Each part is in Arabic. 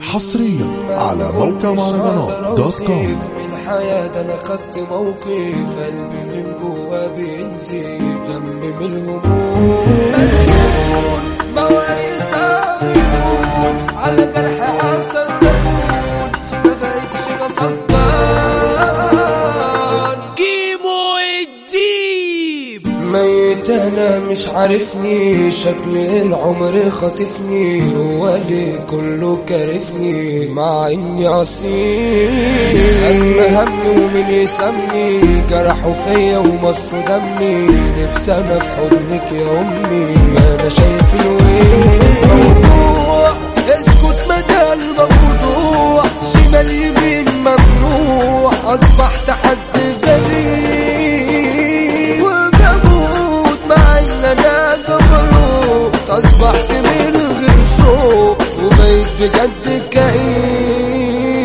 حصريا على موقع مهرجانات دوت كوم. من أنا خدت موقف قلبي من جوا بينزل دمي من الهموم. أنا مش عارفني شكل العمر خاطفني هو ليه كله كارفني؟ مع إني اصيل اما همي ومن يسمي؟ جرحوا فيا ومصوا دمي. نفسي أنا في حضنك يا أمي. أنا شايف موضوع اسكت مجال موضوع شمال يمين ممنوع. أصبحت بجد كئيب.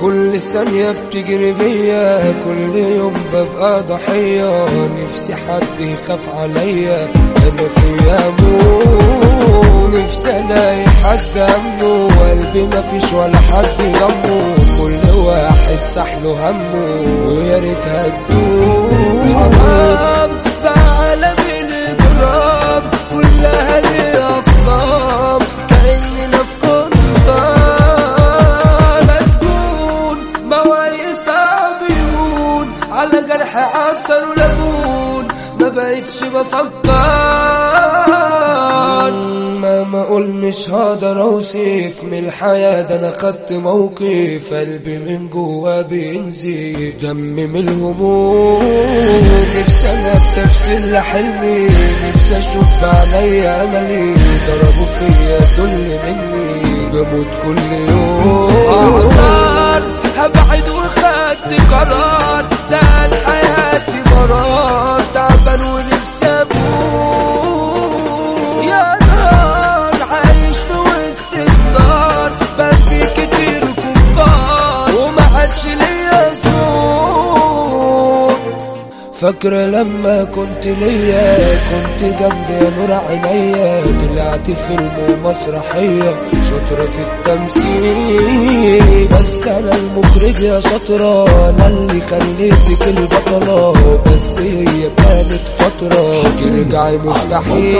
كل ثانية بتجري بيا كل يوم ببقى ضحية. نفسي حد يخاف عليا. أنا فيا موت نفسي ألاقي حد امنه وقلبي مفيش ولا حد جنبه كل واحد سحله همه. ويا ريت هتدوم عسل وليمون ما بقتش بفكر ما ما أقول مش هقدر اوصف من الحياة ده أنا خدت موقف قلبي من جوا بينزل دمي من الهموم. نفسي أنا بتفسير لحلمي نفسي أشوف عليا أملي. ضربوا فيا دل مني. بموت كل يوم. فاكرة لما كنت ليا كنت جنبي نور عينيا طلعت فيلم ومسرحية شاطرة في التمثيل. بس أنا المخرج يا شاطرة أنا اللي خليتك البطلة. بس هي كانت فترة ترجعي مستحيل